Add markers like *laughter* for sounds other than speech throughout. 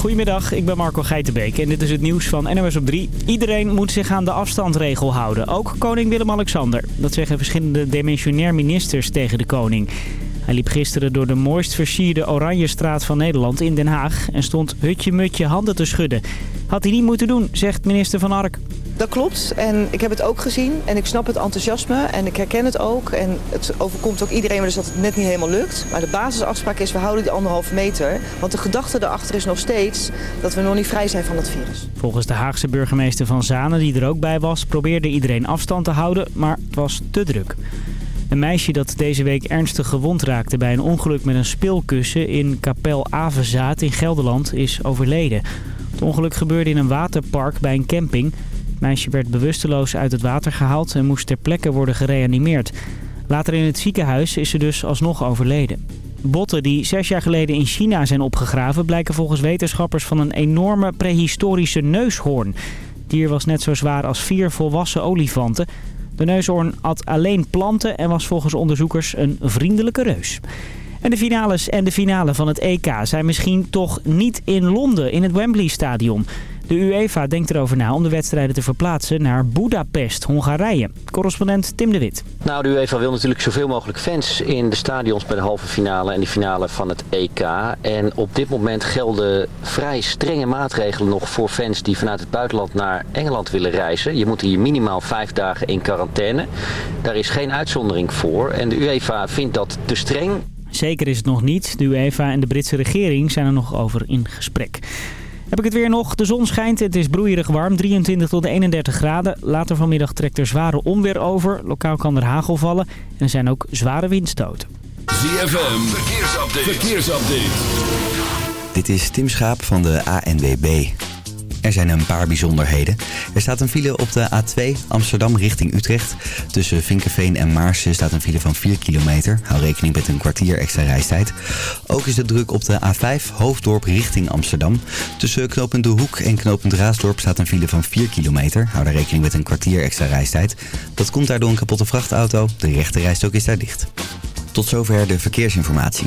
Goedemiddag, ik ben Marco Geitenbeek en dit is het nieuws van NOS op 3. Iedereen moet zich aan de afstandregel houden, ook koning Willem-Alexander. Dat zeggen verschillende demissionair ministers tegen de koning. Hij liep gisteren door de mooist versierde Oranjestraat van Nederland in Den Haag... en stond hutje-mutje handen te schudden. Had hij niet moeten doen, zegt minister Van Ark. Dat klopt en ik heb het ook gezien en ik snap het enthousiasme en ik herken het ook. En het overkomt ook iedereen dus dat het net niet helemaal lukt. Maar de basisafspraak is we houden die anderhalve meter. Want de gedachte erachter is nog steeds dat we nog niet vrij zijn van het virus. Volgens de Haagse burgemeester Van Zanen, die er ook bij was, probeerde iedereen afstand te houden, maar het was te druk. Een meisje dat deze week ernstig gewond raakte bij een ongeluk met een speelkussen in Kapel Avenzaat in Gelderland is overleden. Het ongeluk gebeurde in een waterpark bij een camping. Het meisje werd bewusteloos uit het water gehaald en moest ter plekke worden gereanimeerd. Later in het ziekenhuis is ze dus alsnog overleden. Botten die zes jaar geleden in China zijn opgegraven... blijken volgens wetenschappers van een enorme prehistorische neushoorn. Het dier was net zo zwaar als vier volwassen olifanten. De neushoorn at alleen planten en was volgens onderzoekers een vriendelijke reus. En de finales en de finale van het EK zijn misschien toch niet in Londen in het Wembley Stadion. De UEFA denkt erover na om de wedstrijden te verplaatsen naar Budapest, Hongarije. Correspondent Tim de Wit. Nou, de UEFA wil natuurlijk zoveel mogelijk fans in de stadions bij de halve finale en de finale van het EK. En op dit moment gelden vrij strenge maatregelen nog voor fans die vanuit het buitenland naar Engeland willen reizen. Je moet hier minimaal vijf dagen in quarantaine. Daar is geen uitzondering voor en de UEFA vindt dat te streng. Zeker is het nog niet. De UEFA en de Britse regering zijn er nog over in gesprek. Heb ik het weer nog. De zon schijnt. Het is broeierig warm. 23 tot 31 graden. Later vanmiddag trekt er zware onweer over. Lokaal kan er hagel vallen. En er zijn ook zware windstoten. ZFM. Verkeersupdate. Verkeersupdate. Dit is Tim Schaap van de ANWB. Er zijn een paar bijzonderheden. Er staat een file op de A2 Amsterdam richting Utrecht. Tussen Vinkenveen en Maarsen staat een file van 4 kilometer. Hou rekening met een kwartier extra reistijd. Ook is het druk op de A5 Hoofddorp richting Amsterdam. Tussen knooppunt De Hoek en knooppunt Raasdorp staat een file van 4 kilometer. Hou daar rekening met een kwartier extra reistijd. Dat komt daardoor een kapotte vrachtauto. De rechte rijstok is daar dicht. Tot zover de verkeersinformatie.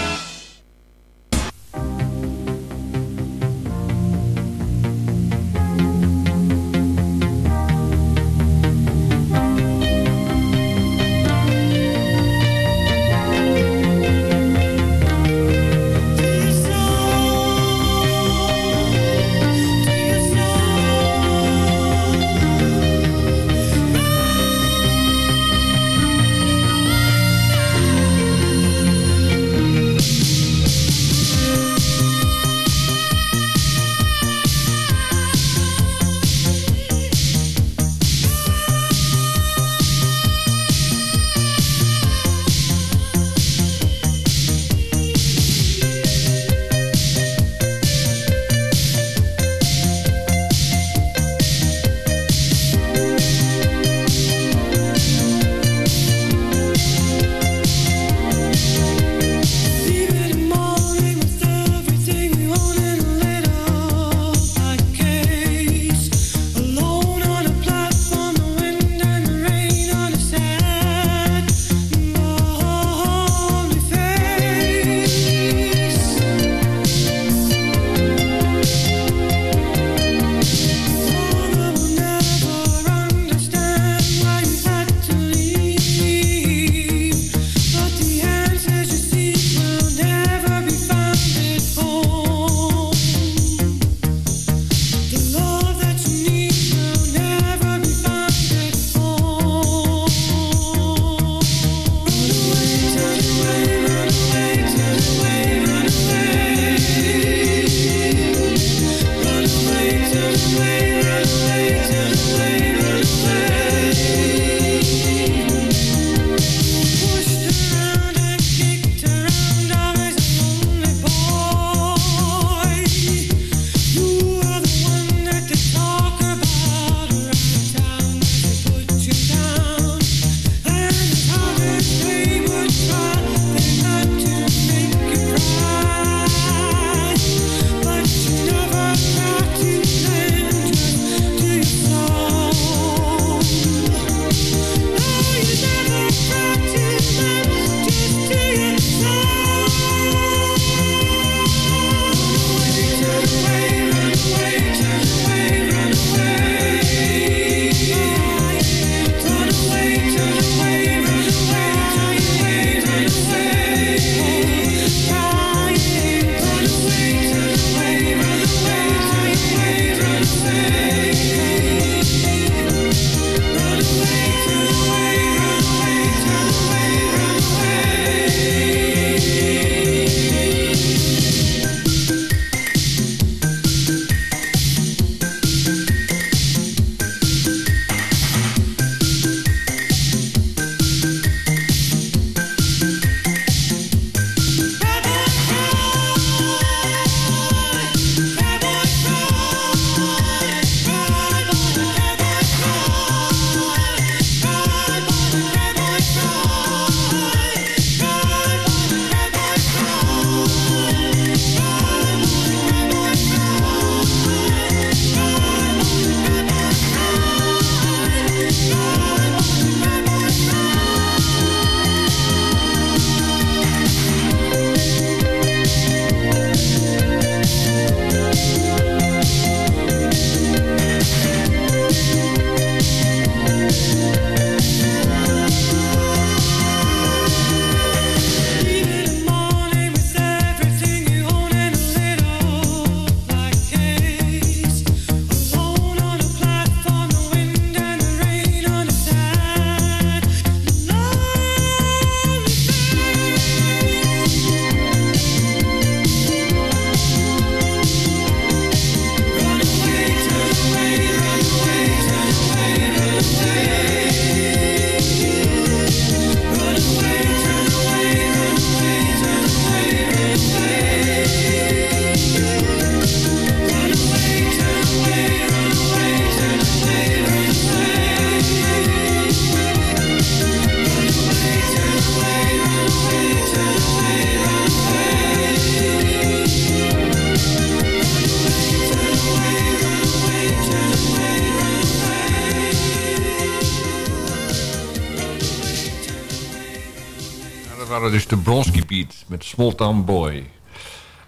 Dus de Bronski Beat met Small Town Boy.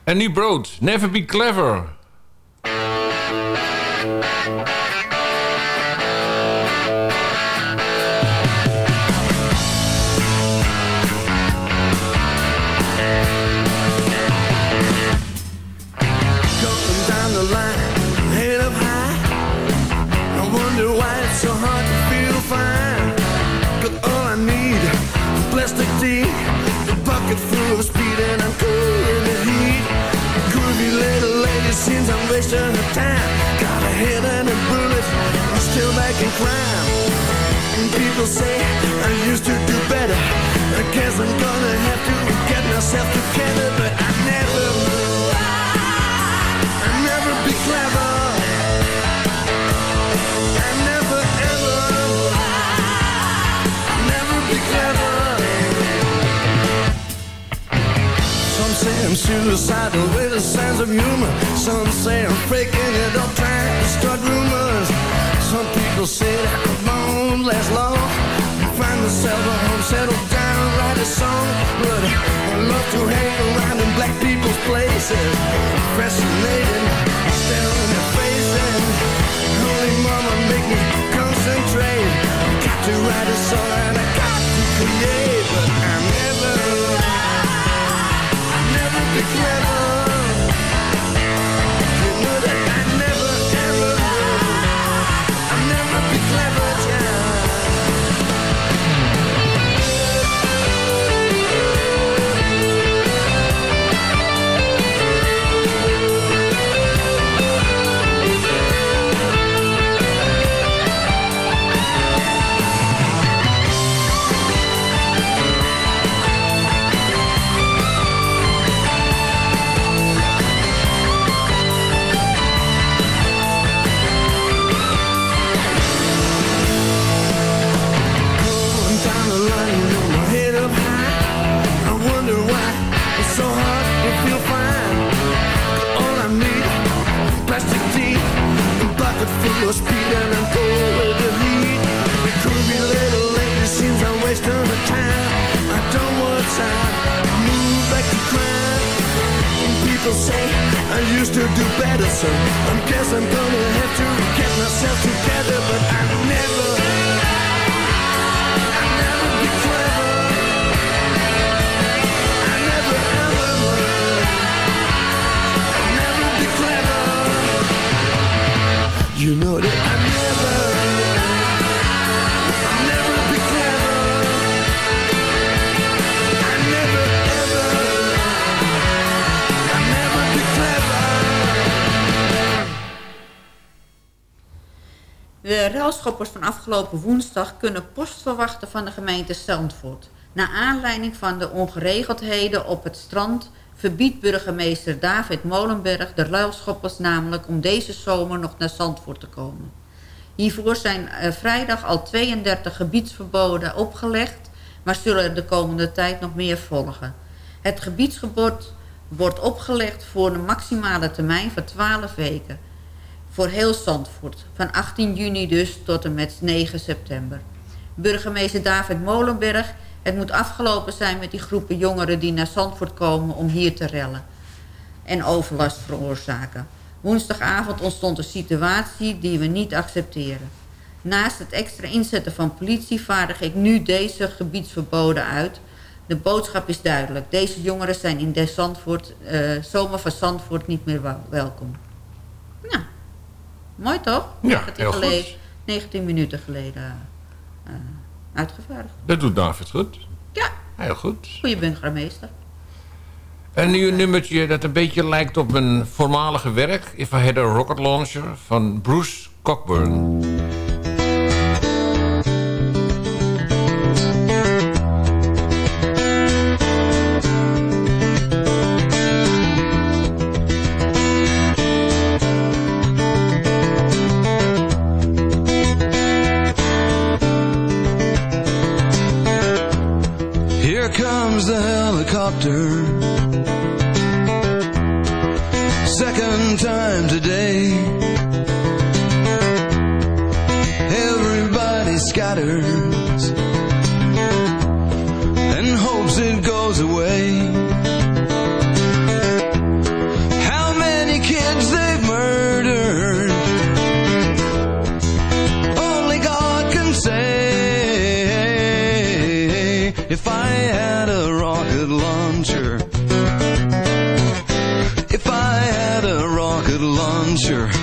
En nu Brood, Never Be Clever. People say I used to do better. I guess I'm gonna have to get myself together, but I never, I never be clever. I never ever, never be clever. Some say I'm suicidal with a sense of humor. Some say I'm faking it up, trying to start rumors. Some people say that I won't last long. Find myself a home, settle down, write a song. But I love to hang around in black people's places. Fascinating, staring their faces. Holy mama, make me concentrate. Got to write a song and I got to create. But I never, I never be clever. speeding and full with the heat. It could be a little late, seems I'm wasting my time. I don't want time, move like a crime. People say I used to do better, so I guess I'm gonna have to get myself together, but I never. Never be clever. I never. De ruilschoppers van afgelopen woensdag kunnen post verwachten van de gemeente Zandvoort. Naar aanleiding van de ongeregeldheden op het strand verbiedt burgemeester David Molenberg de ruilschoppers namelijk om deze zomer nog naar Zandvoort te komen. Hiervoor zijn eh, vrijdag al 32 gebiedsverboden opgelegd, maar zullen er de komende tijd nog meer volgen. Het gebiedsgebod wordt opgelegd voor een maximale termijn van 12 weken. Voor heel Zandvoort, van 18 juni dus tot en met 9 september. Burgemeester David Molenberg, het moet afgelopen zijn met die groepen jongeren die naar Zandvoort komen om hier te rellen. En overlast veroorzaken. Woensdagavond ontstond een situatie die we niet accepteren. Naast het extra inzetten van politie vaardig ik nu deze gebiedsverboden uit. De boodschap is duidelijk. Deze jongeren zijn in de Zandvoort, eh, zomer van Zandvoort niet meer wel- welkom. Nou, mooi toch? Ja, 19 heel goed. geleden- 19 minuten geleden eh, uitgevaardigd. Dat doet David goed. Ja, Heel goed. goede burgemeester. En nu een nummertje dat een beetje lijkt op mijn voormalige werk... If I Had a Rocket Launcher van Bruce Cockburn. Second time today. Launcher.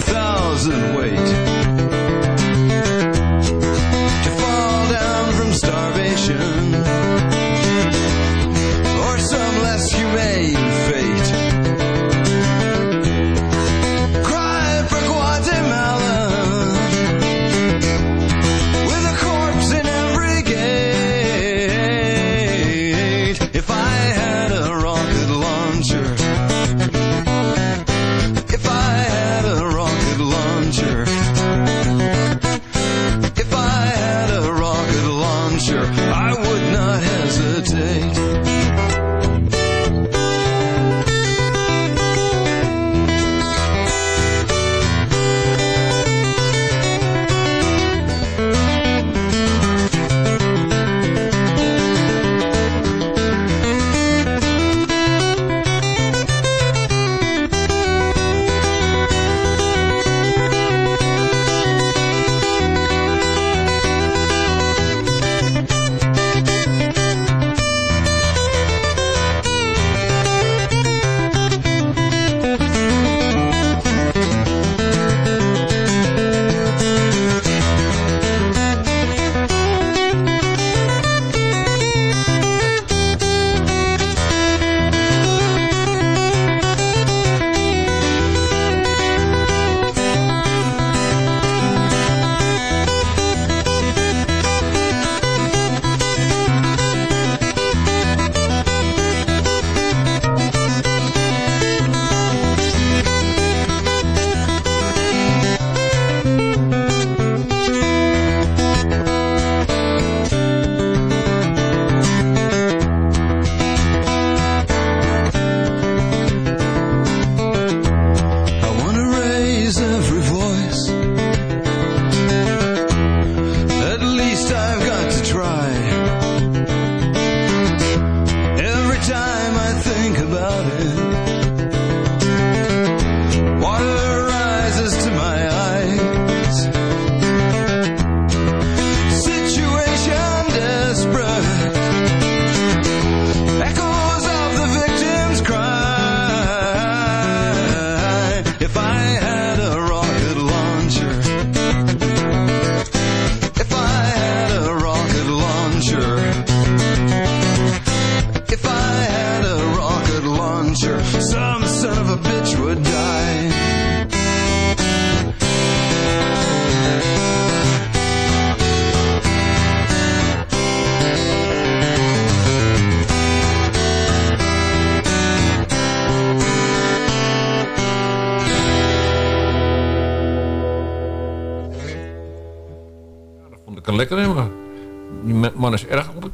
thousand weight.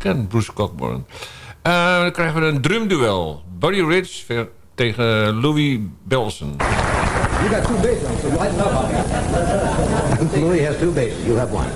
Onbekend, Bruce Cockburn. Eh, dan krijgen we een drumduel. Buddy Rich ver- tegen Louis Belson. You got two bases, so lighten *laughs* up. Louis has two bases. You have one.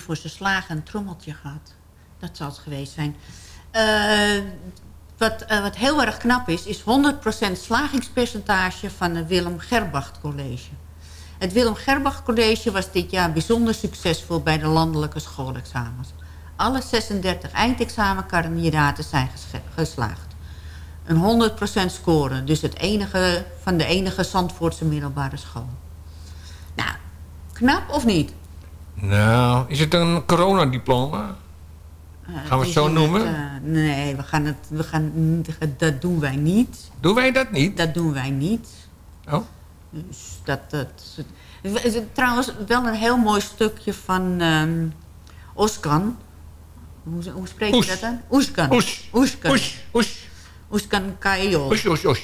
Voor zijn slagen een trommeltje gehad. Dat zal het geweest zijn. Eh, wat, eh, wat heel erg knap is, is 100% slagingspercentage van het Willem Gerbacht College. Het Willem Gerbacht College was dit jaar bijzonder succesvol bij de landelijke schoolexamens. Alle 36 eindexamenkandidaten zijn geslaagd. Een 100% score, dus het enige van de enige Zandvoortse middelbare school. Nou, knap of niet? Nou, is het een coronadiploma? Eh, Gaan we het zo noemen? eh, nee, we gaan het, we gaan, dat doen wij niet. Doen wij dat niet? Dat doen wij niet. Oh. Dus dat, dat, het is trouwens wel een heel mooi stukje van ehm Oskan. Hoe, hoe spreek Oes. je dat dan? Oeskan. Oes. Oeskan. Oes. Oes. Oeskan Kajol. Oes, oes, oes.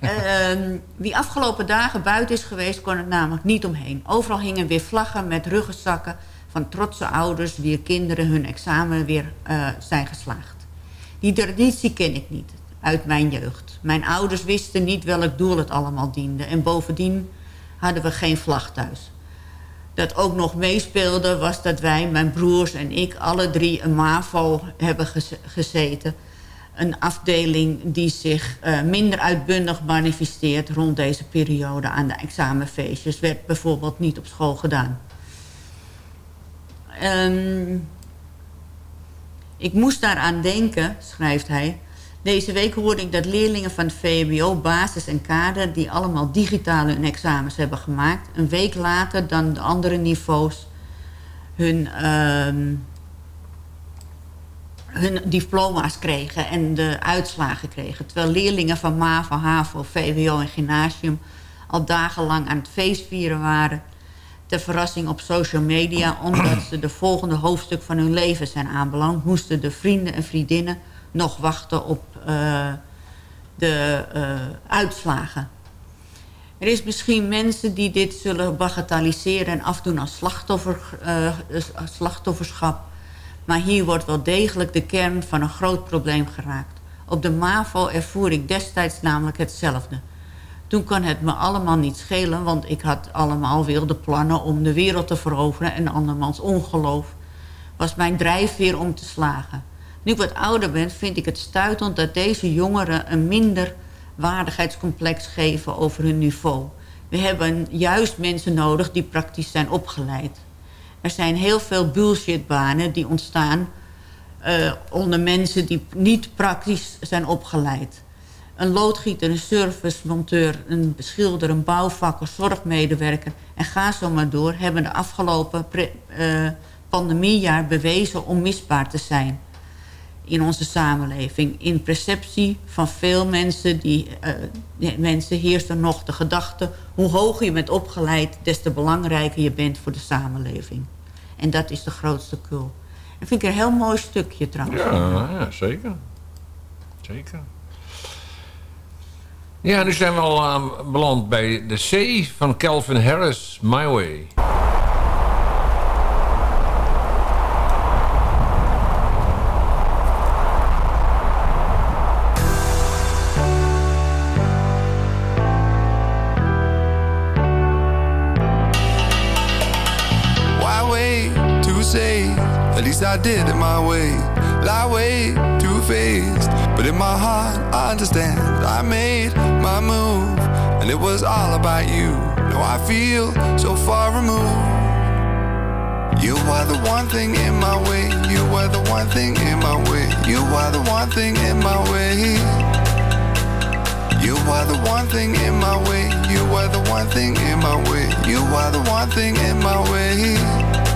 Ehm, wie afgelopen dagen buiten is geweest, kon het namelijk niet omheen. Overal hingen weer vlaggen met ruggenzakken van trotse ouders... wier kinderen hun examen weer eh, zijn geslaagd. Die traditie ken ik niet uit mijn jeugd. Mijn ouders wisten niet welk doel het allemaal diende. En bovendien hadden we geen vlag thuis. Dat ook nog meespeelde was dat wij, mijn broers en ik... alle drie een MAVO hebben gez- gezeten een afdeling die zich eh, minder uitbundig manifesteert rond deze periode aan de examenfeestjes. Werd bijvoorbeeld niet op school gedaan. Ehm, ik moest daaraan denken, schrijft hij. Deze week hoorde ik dat leerlingen van het VMBO, basis en kader... die allemaal digitale hun examens hebben gemaakt... een week later dan de andere niveaus hun... ehm, hun diploma's kregen en de uitslagen kregen. Terwijl leerlingen van MAVO, HAVO, VWO en gymnasium... al dagenlang aan het feestvieren waren... ter verrassing op social media... *clears throat* omdat ze de volgende hoofdstuk van hun leven zijn aanbeland... moesten de vrienden en vriendinnen nog wachten op uh, de uh, uitslagen. Er is misschien mensen die dit zullen bagatelliseren... en afdoen als slachtoffer, uh, slachtofferschap... Maar hier wordt wel degelijk de kern van een groot probleem geraakt. Op de MAVO ervoer ik destijds namelijk hetzelfde. Toen kon het me allemaal niet schelen... want ik had allemaal wilde plannen om de wereld te veroveren... en andermans ongeloof was mijn drijfveer om te slagen. Nu ik wat ouder ben, vind ik het stuitend... dat deze jongeren een minder waardigheidscomplex geven over hun niveau. We hebben juist mensen nodig die praktisch zijn opgeleid. Er zijn heel veel bullshitbanen die ontstaan uh, onder mensen die niet praktisch zijn opgeleid. Een loodgieter, een servicemonteur, een schilder, een bouwvakker, zorgmedewerker... en ga zo maar door, hebben de afgelopen uh, pandemiejaar bewezen onmisbaar te zijn in onze samenleving. In perceptie van veel mensen, die, uh, mensen heerst er nog de gedachte... hoe hoger je bent opgeleid, des te belangrijker je bent voor de samenleving. En dat is de grootste kul. Dat vind ik een heel mooi stukje trouwens. Ja, zeker. Zeker. Ja, nu zijn we al uh, beland bij de C van Calvin Harris, My Way. Feel so far removed. You are the one thing in my way. You are the one thing in my way. You are the one thing in my way. You are the one thing in my way. You are the one thing in my way. You are the one thing in my way.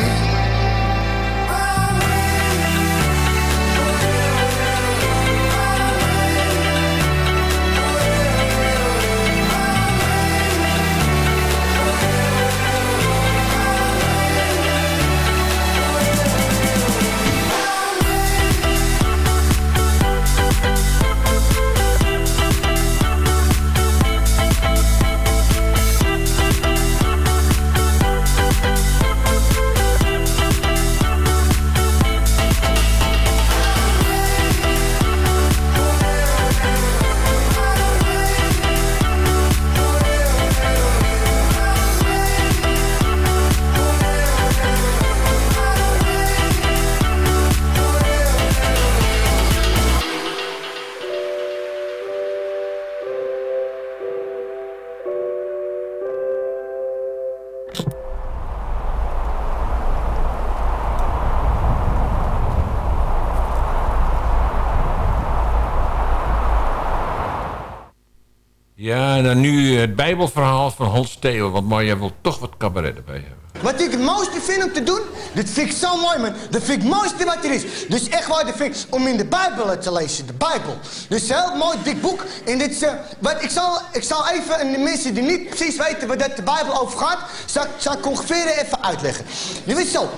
Dan nu het bijbelverhaal van Hans Theo. Want maar jij wil toch wat cabaret erbij hebben. Wat ik het mooiste vind om te doen, dat vind ik zo mooi man. Dat vind ik het mooiste wat er is. Dus echt waar, dat vind ik om in de Bijbel te lezen, de Bijbel. Dus een heel mooi dik boek. En dit eh, wat, ik, zal, ik zal even, en de mensen die niet precies weten waar dat de Bijbel over gaat, zal, zal ik ongeveer even uitleggen. Je weet zo,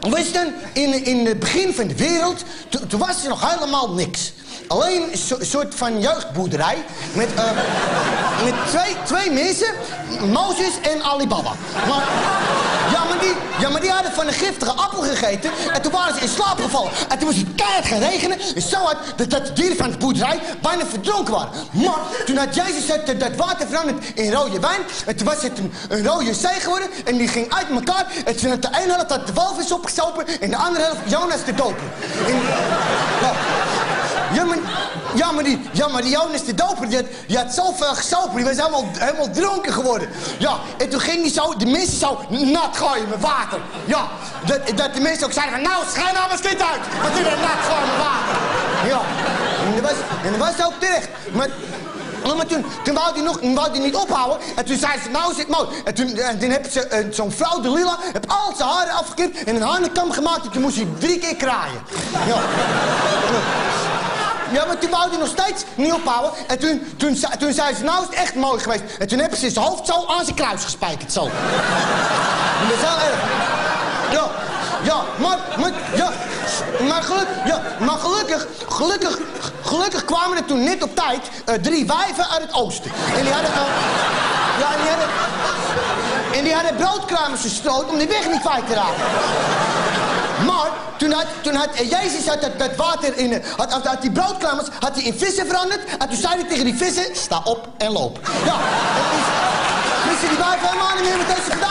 je, in, in het begin van de wereld, to- toen was er nog helemaal niks. Alleen een so- soort van jeugdboerderij met, eh, met twee, twee mensen, Mozes en Alibaba. Maar, ja, maar die, ja, maar die hadden van een giftige appel gegeten en toen waren ze in slaap gevallen. En toen was het keihard gaan regenen en zo hard dat, dat de dieren van de boerderij bijna verdronken waren. Maar toen had Jezus dat, dat water veranderd in rode wijn en toen was het een, een rode zee geworden en die ging uit elkaar. En toen had de ene helft had de walvis opgestopen en de andere helft Jonas de doper. En, ja, ja, maar, ja, maar die, ja, maar die Jonas de doper, die had, die had zoveel gesopen, die was helemaal, helemaal dronken geworden. Ja, en toen ging hij zo, de mensen zo nat gooien met water. Ja, dat, dat de mensen ook zeiden van, nou, schijn nou eens kind uit. Want die nat gooien met water. Ja, en dat was, en dat was ook terecht. Maar, maar toen, toen wou hij nog wou hij niet ophouden. En toen zei ze, nou zit mooi. En toen, en toen heb ze, eh, zo'n vrouw, de Lila, heb al zijn haren afgeknipt en een hanenkam gemaakt. En toen moest hij drie keer kraaien. Ja. Ja, maar toen wou hij nog steeds niet ophouden. En toen, toen, zei- toen zei ze, nou is het echt mooi geweest. En toen hebben ze zijn hoofd zo aan zijn kruis gespijkerd, zo. En. Ja, ja, maar, maar, ja, maar, ja, maar gelukkig, gelukkig, gelukkig kwamen er toen net op tijd eh, drie wijven uit het oosten. En die hadden, eh, ja, en die hadden, en die hadden gestoten om die weg niet kwijt te raken. Maar toen had, eh, Jezus had dat, water in, had, had, die broodkramers had hij in vissen veranderd. En toen zei hij tegen die vissen, sta op en loop. Ja, die waren helemaal niet meer met deze gedaan.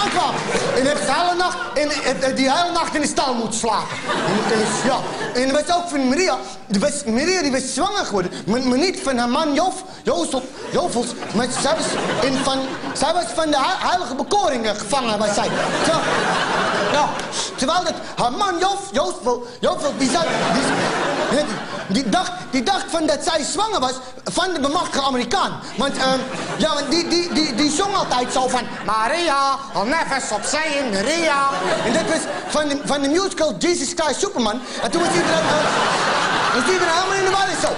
En heeft de hele nacht, en- en die hele nacht in de stal moeten slapen. En, ja, en dat was ook van Maria. Maria die was zwanger geworden. Maar, niet van haar man Jof, Jozef, Jovels. Maar zij was, in van, de he- heilige bekoring eh, gevangen, was zij. Ja. Terwijl dat haar man Jof, Jozef, Jozef, die. Die, die, dacht, die dacht van dat zij zwanger was van de bemachtigde Amerikaan. Want, ehm, ja, die, die, die, die zong altijd zo van... Maria, al nevens op zee, Maria. En dat was van de, van de musical Jesus Christ Superman. En toen was iedereen... eh, was iedereen helemaal in de war en zo.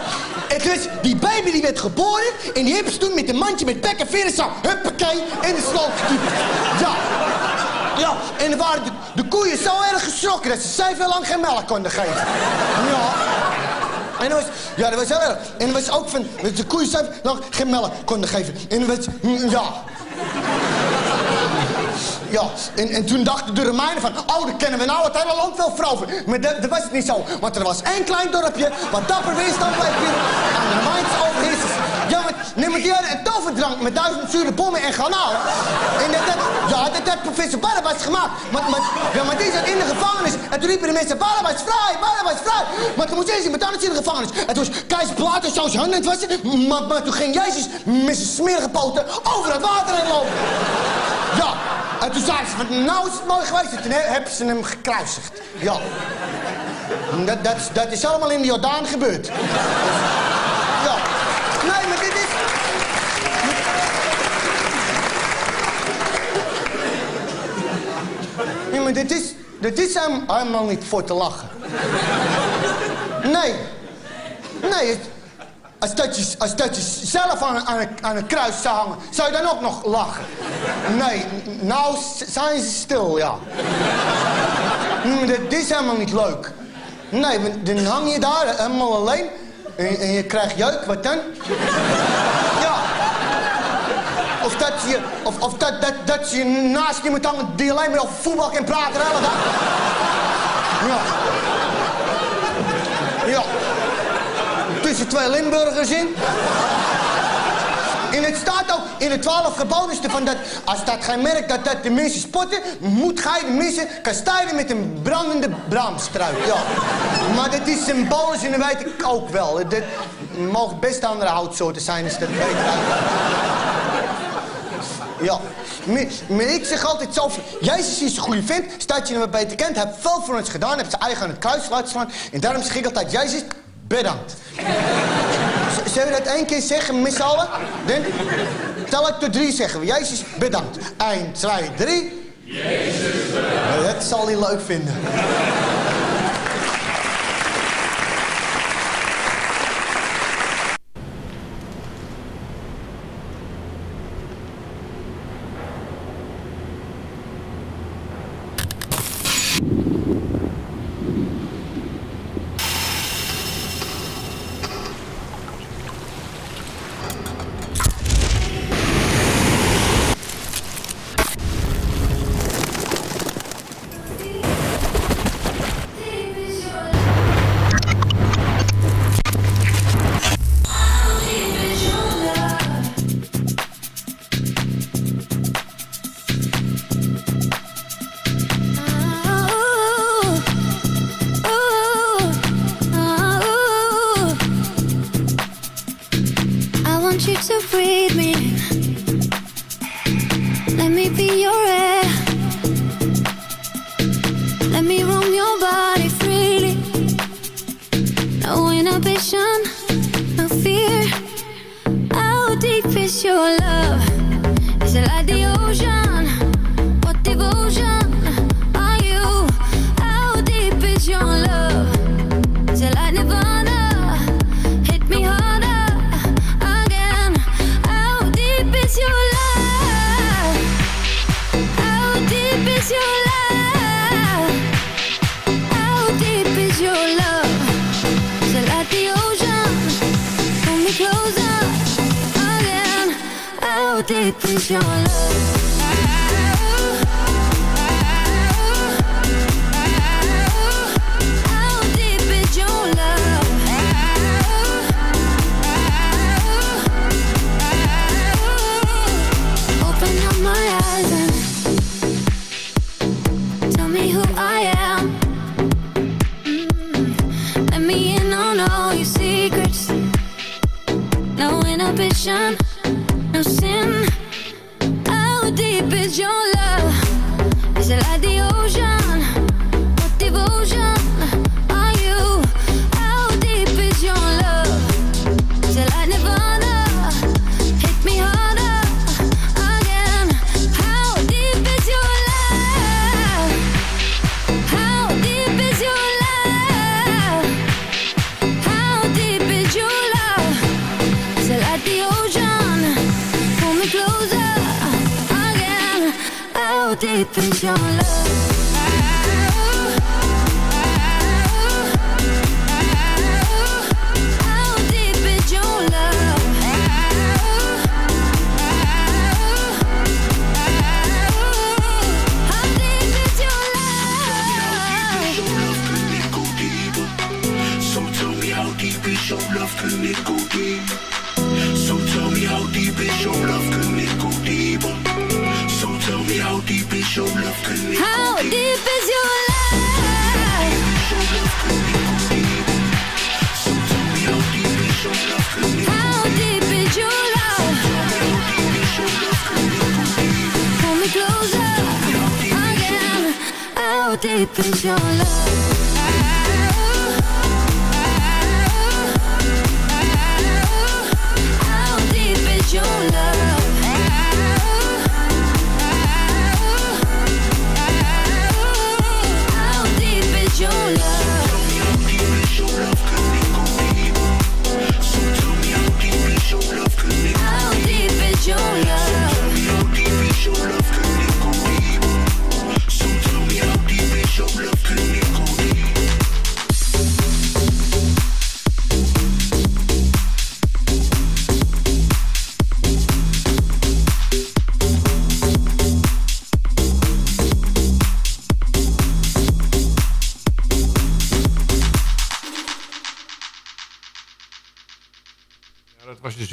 En dus, die baby die werd geboren... en die ze toen met een mandje met pek en veren zo... huppakee, in de sloot. Ja. Ja, en dan waren de, de koeien zo erg geschrokken... dat ze zeven lang geen melk konden geven. Ja. En dat was, ja, dat was heel erg. En dat was ook van, dat de koeien zelf nog geen melk konden geven. En dat was, ja. Ja, en, en toen dachten de Romeinen van, oh, dan kennen we nou het hele land wel veroveren. Maar dat, dat was het niet zo. Want er was één klein dorpje, wat dapper weerstand bleef bieden aan de Romeinse overheersers. Hadden een toverdrank met duizend zure bommen en garnalen. En dat, ja, dat had professor Barabbas gemaakt. Maar, maar, ja, maar die zat in de gevangenis. En toen riepen de mensen, Barabbas vrij, Barabbas vrij. Maar toen moest Jezus met anders in de gevangenis. En toen was keizer Pilatus zo zijn handen wassen. Maar, maar toen ging Jezus met zijn smerige poten over het water heen lopen. Ja, en toen zeiden ze, van, nou is het mooi geweest. En toen he- hebben ze hem gekruisigd. Ja. Dat, dat, dat is allemaal in de Jordaan gebeurd. Ja. Nee, maar dit is... Nee, dit is... Dit is helemaal niet voor te lachen. Nee. Nee, als dat je, als dat je zelf aan, aan, aan het kruis zou hangen, zou je dan ook nog lachen? Nee, nou zijn ze stil, ja. Dit is helemaal niet leuk. Nee, dan hang je daar helemaal alleen en, en je krijgt jeuk, wat dan? Of dat je, of, of dat, dat, dat je naast iemand hangt die alleen maar over voetbal kan praten de hele. Ja. Ja. Tussen twee Limburgers in. En het staat ook in de twaalf geboden van dat als dat gij merkt dat, dat de mensen spotten, moet gij de mensen kastijden met een brandende braamstruik. Ja. Maar dat is symbolisch en dat weet ik ook wel. Dat mogen best andere houtsoorten zijn, dus dat weet ja. Maar, ik zeg altijd zelf, Jezus is een goede vent, staat je hem beter kent, hebt veel voor ons gedaan, hebt zijn eigen aan het kruis laten slaan. En daarom zeg ik altijd, Jezus, bedankt. Zullen we dat één keer zeggen, met allen? Dan tel ik tot drie zeggen we. Jezus, bedankt. Eén, twee, drie. Jezus, bedankt. Dat zal hij leuk vinden.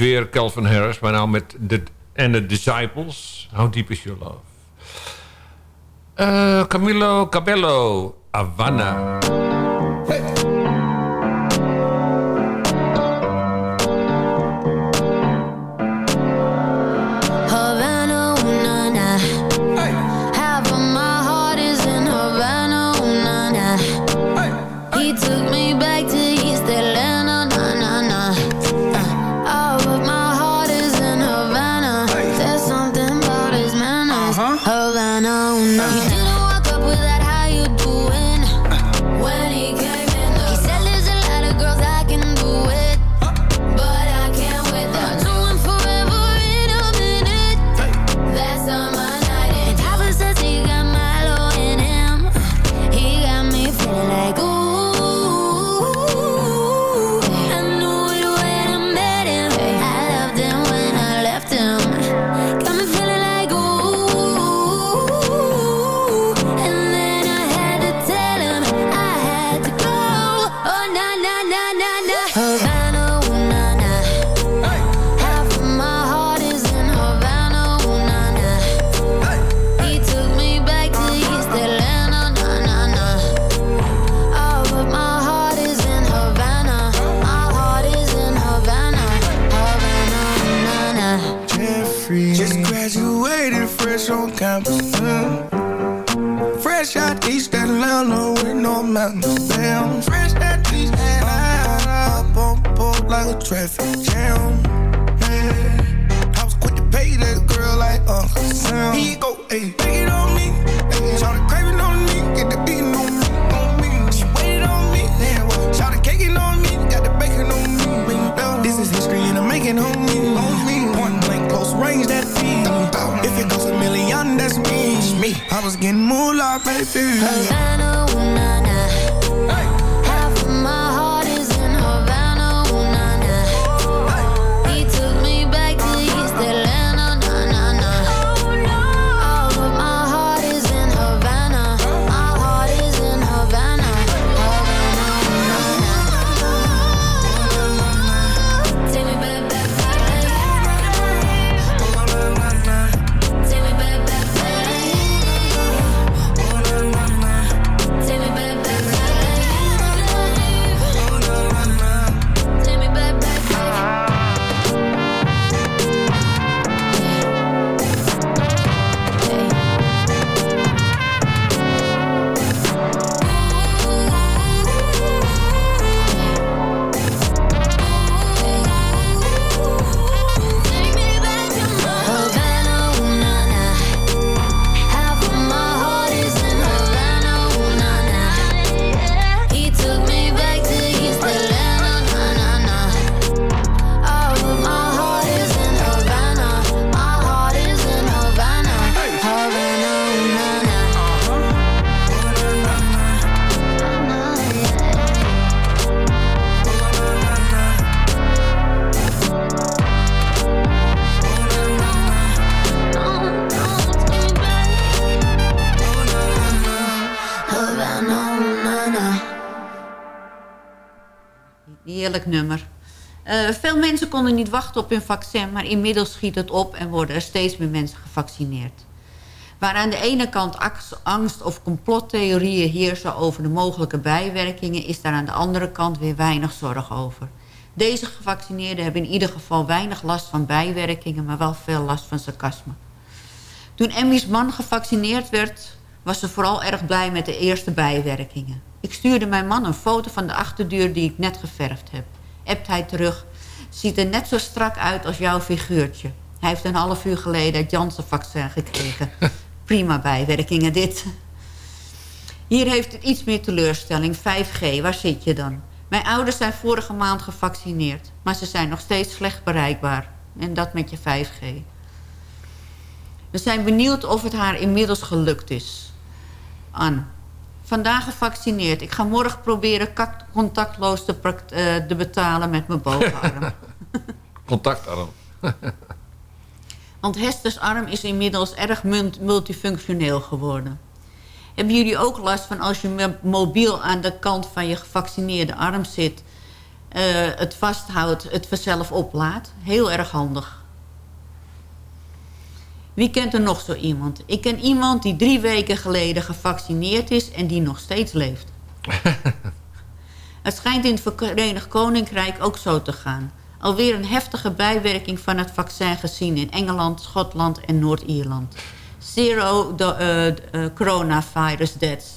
weer Calvin Harris, maar nou met de en de Disciples. How Deep Is Your Love? Uh, Camilo Cabello, Havana. Fresh on campus. mm. Fresh out East Atlanta with no mountains down. Fresh out East Atlanta. Up on board like a traffic jam. Man, I was quick to pay that girl like Uncle Sam. He go, hey, take it on me. Shout craving on me, getting moolah, baby. Havana, niet wachten op hun vaccin, maar inmiddels schiet het op en worden er steeds meer mensen gevaccineerd. Waar aan de ene kant angst of complottheorieën heersen over de mogelijke bijwerkingen, is daar aan de andere kant weer weinig zorg over. Deze gevaccineerden hebben in ieder geval weinig last van bijwerkingen, maar wel veel last van sarcasme. Toen Emmy's man gevaccineerd werd, was ze vooral erg blij met de eerste bijwerkingen. Ik stuurde mijn man een foto van de achterdeur die ik net geverfd heb. Appt hij terug. Ziet er net zo strak uit als jouw figuurtje. Hij heeft een half uur geleden het Janssen-vaccin gekregen. *laughs* Prima bijwerkingen dit. Hier heeft het iets meer teleurstelling. 5G, waar zit je dan? Mijn ouders zijn vorige maand gevaccineerd. Maar ze zijn nog steeds slecht bereikbaar. En dat met je 5G. We zijn benieuwd of het haar inmiddels gelukt is. Anne. Vandaag gevaccineerd. Ik ga morgen proberen contactloos te, eh, te betalen met mijn bovenarm. *laughs* Contactarm. *laughs* Want Hesters arm is inmiddels erg multifunctioneel geworden. Hebben jullie ook last van als je mobiel aan de kant van je gevaccineerde arm zit... eh, het vasthoudt, het vanzelf oplaadt? Heel erg handig. Wie kent er nog zo iemand? Ik ken iemand die drie weken geleden gevaccineerd is en die nog steeds leeft. *laughs* het schijnt in het Verenigd Koninkrijk ook zo te gaan. Alweer een heftige bijwerking van het vaccin gezien in Engeland, Schotland en Noord-Ierland. Zero do- eh, eh, coronavirus deaths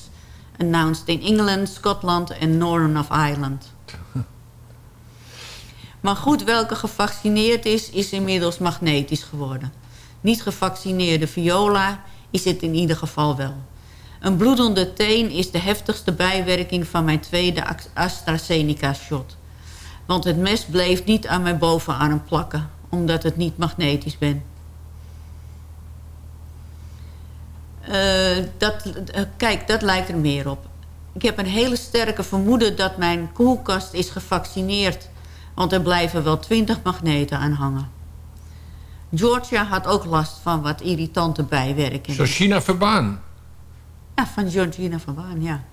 announced in England, Scotland en Northern of Ireland. *laughs* Maar goed, welke gevaccineerd is, is inmiddels magnetisch geworden. Niet gevaccineerde viola is het in ieder geval wel. Een bloedende teen is de heftigste bijwerking van mijn tweede AstraZeneca-shot. Want het mes bleef niet aan mijn bovenarm plakken, omdat het niet magnetisch ben. Uh, dat, uh, kijk, dat lijkt er meer op. Ik heb een hele sterke vermoeden dat mijn koelkast is gevaccineerd. Want er blijven wel twintig magneten aan hangen. Georgia had ook last van wat irritante bijwerkingen. Georgina Verbaan? Ja, van Georgina Verbaan, ja.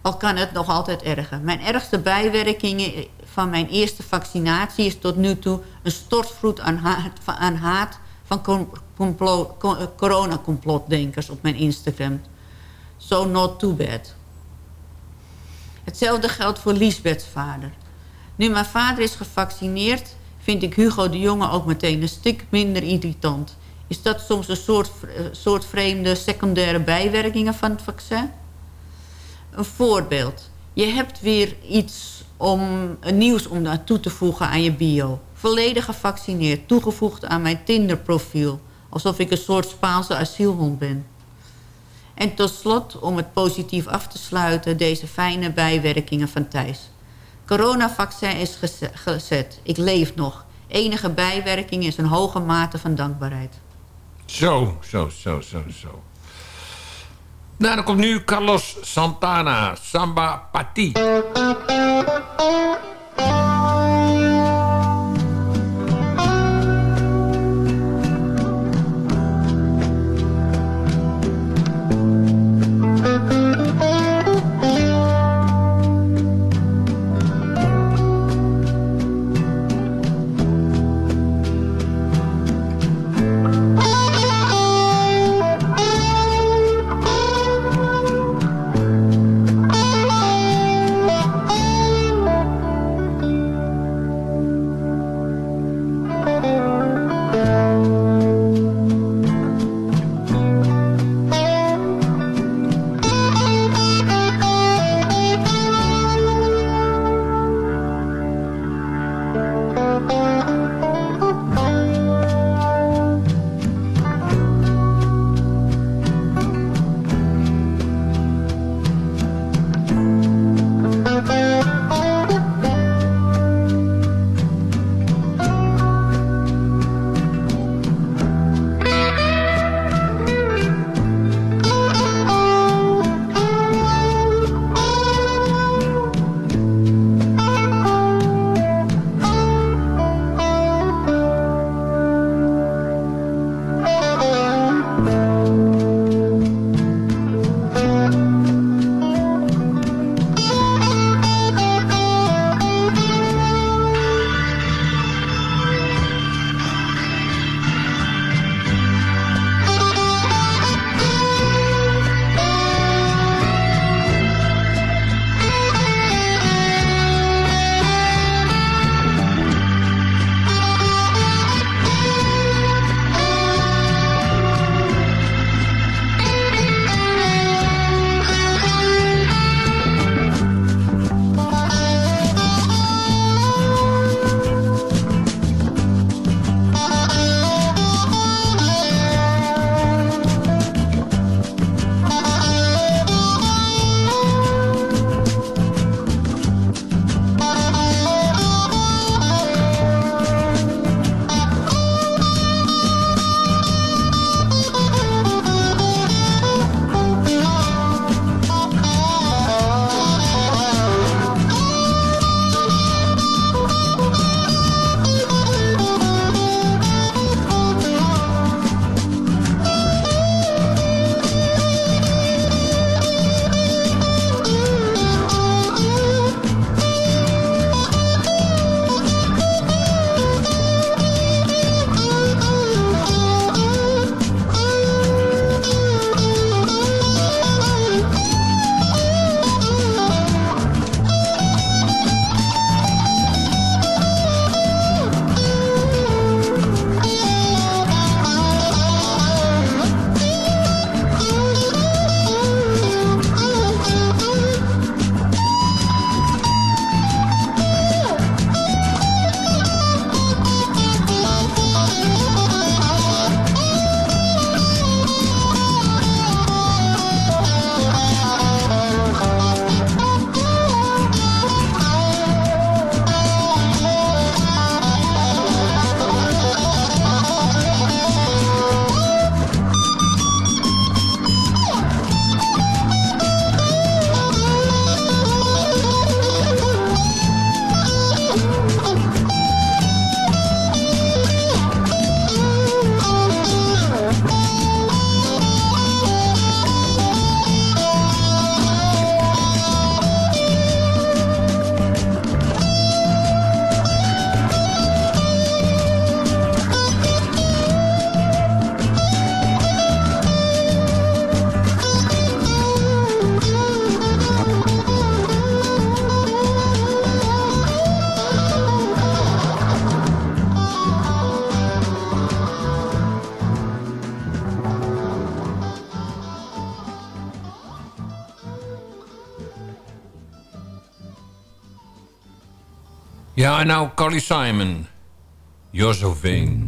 Al kan het nog altijd erger. Mijn ergste bijwerkingen van mijn eerste vaccinatie... is tot nu toe een stortvloed aan haat, aan haat van coronacomplotdenkers op mijn Instagram. So not too bad. Hetzelfde geldt voor Liesbeths vader. Nu mijn vader is gevaccineerd... vind ik Hugo de Jonge ook meteen een stuk minder irritant. Is dat soms een soort, eh, soort vreemde secundaire bijwerkingen van het vaccin? Een voorbeeld. Je hebt weer iets om nieuws om naartoe te voegen aan je bio. Volledig gevaccineerd, toegevoegd aan mijn Tinder-profiel. Alsof ik een soort Spaanse asielhond ben. En tot slot, om het positief af te sluiten... deze fijne bijwerkingen van Thijs. Coronavaccin is gezet. Ik leef nog. Enige bijwerking is een hoge mate van dankbaarheid. Zo, zo, zo, zo, zo. Nou, dan komt nu Carlos Santana, Samba Pati. now, Carly Simon. You're so vain.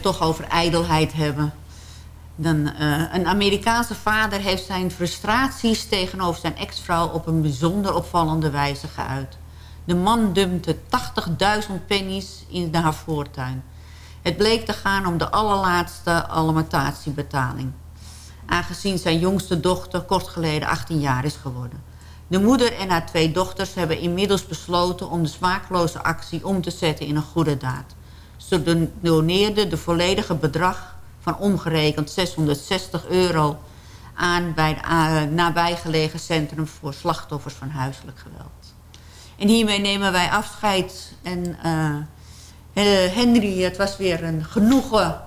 toch over ijdelheid hebben. Dan, eh, een Amerikaanse vader heeft zijn frustraties tegenover zijn ex-vrouw... op een bijzonder opvallende wijze geuit. De man dumpte 80.000 pennies in haar voortuin. Het bleek te gaan om de allerlaatste alimentatiebetaling. Aangezien zijn jongste dochter kort geleden 18 jaar is geworden. De moeder en haar twee dochters hebben inmiddels besloten om de smaakloze actie om te zetten in een goede daad. Ze doneerde de volledige bedrag van omgerekend 660 euro... aan bij het eh, nabijgelegen Centrum voor Slachtoffers van Huiselijk Geweld. En hiermee nemen wij afscheid. En eh, Henry, het was weer een genoegen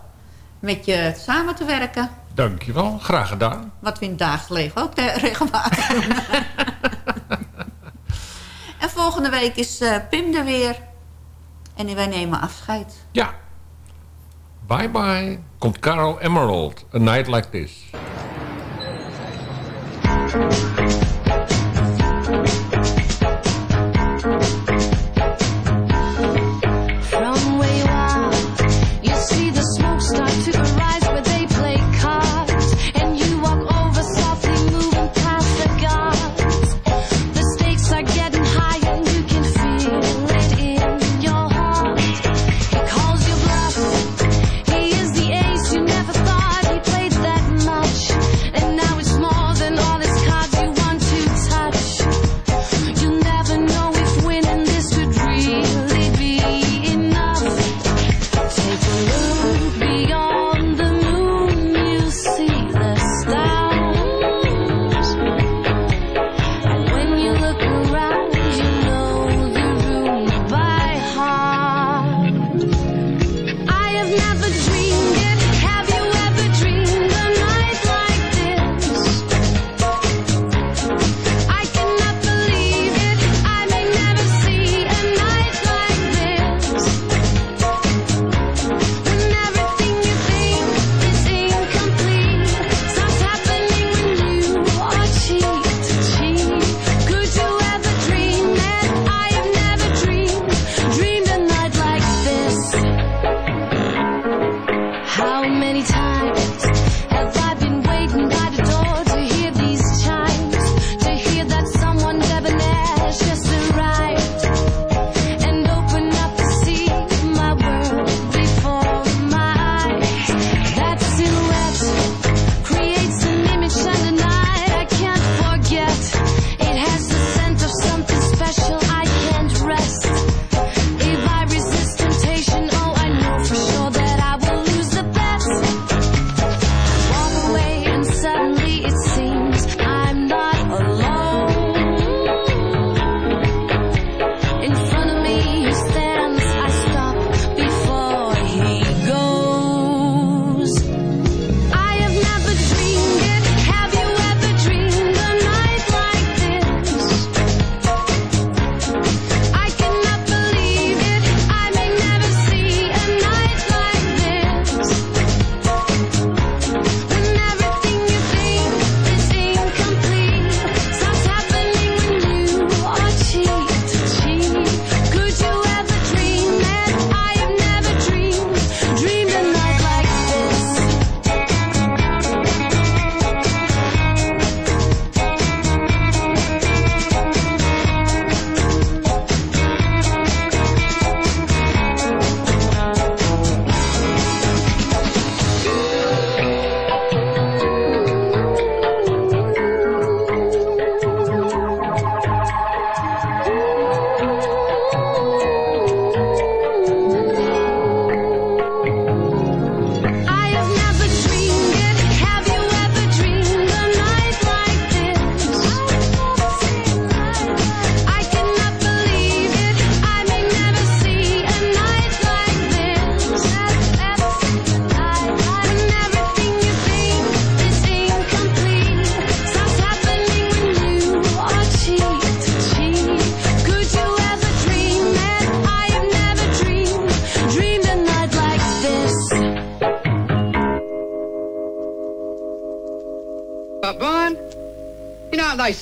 met je samen te werken. Dankjewel, graag gedaan. Wat we in het dagelijks leven ook regelmatig *laughs* en volgende week is eh, Pim er weer... En wij nemen afscheid. Ja. Bye bye. Komt Carol Emerald. A night like this.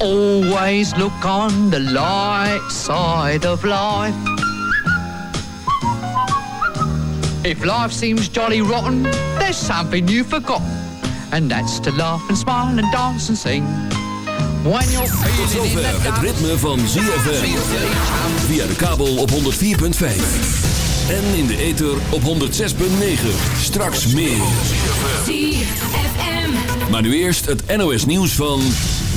Always look on the light side of life. If life seems jolly rotten, there's something you forgot. And that's to laugh and smile and dance and sing. When you're Tot zover het ritme van ZFM. Via de kabel op 104.5. En in de ether op 106.9. Straks meer. ZFM. Maar nu eerst het NOS nieuws van...